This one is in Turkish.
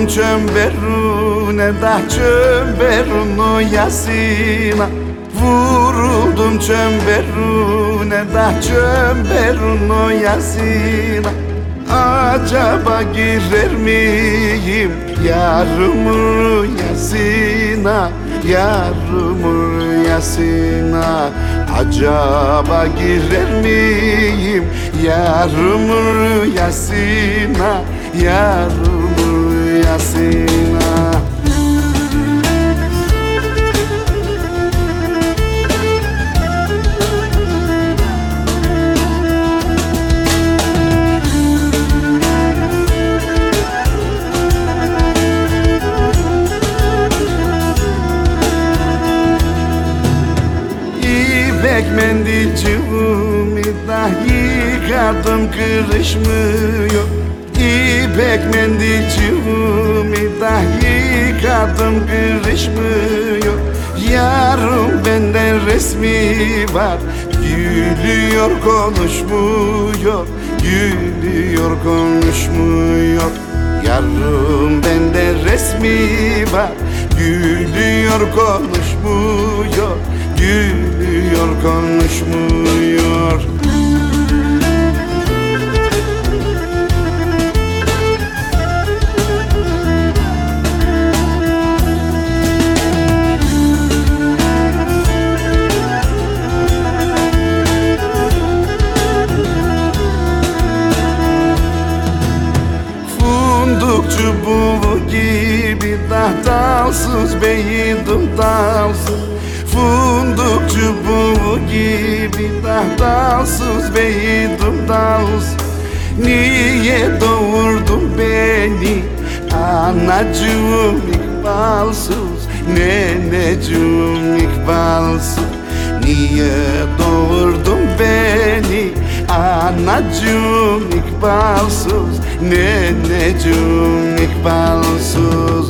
Vuruldum çemberune da çemberunu yasina Vuruldum. Çemberune da çemberunu yasina Acaba girer miyim? Yarımın yasina Yarımın yasina Acaba girer miyim? Yarımın yasina Yarımın yasina İpek mendilcimi dahi yıkadım kırışmıyor İpek mendilcimi dahi yıkadım kırışmıyor. Yarım benden resmi var Gülüyor konuşmuyor. Gülüyor konuşmuyor. Yarım benden resmi var Gülüyor konuşmuyor. Gülüyor konuşmuyor Funduk çubuğu gibi dah dalsız beydim dalsız Funduk çubuğu gibi dah dalsız beydim dalsız Niye doğurdun beni? Anacığım ikbalsız Neneciğim ikbalsız. Niye doğurdun beni anacığım ikbalsız Neneciğim ikbalsız